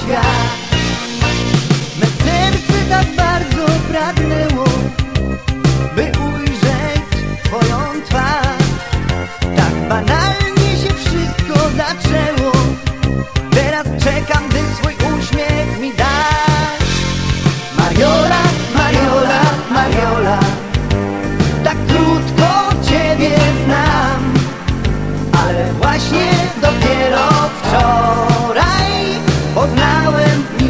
świat. Me serce tak bardzo pragnęło By ujrzeć twoją twarz. Tak banalnie się wszystko zaczęło. Teraz czekam, gdy swój uśmiech mi dasz. Mariola, Mariola, Mariola Tak krótko ciebie znam. Ale właśnie do pełen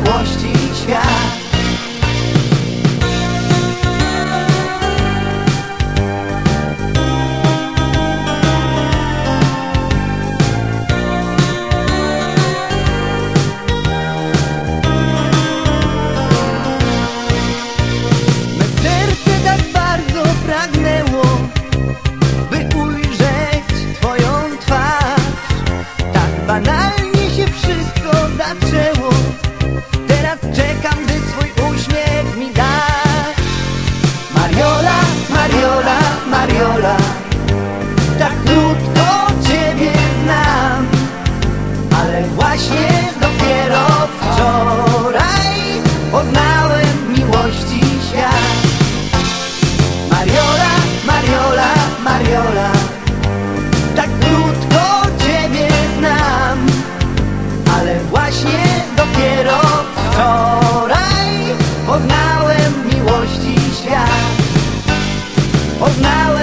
serce tak bardzo pragnęło Mariola, Mariola. of malice.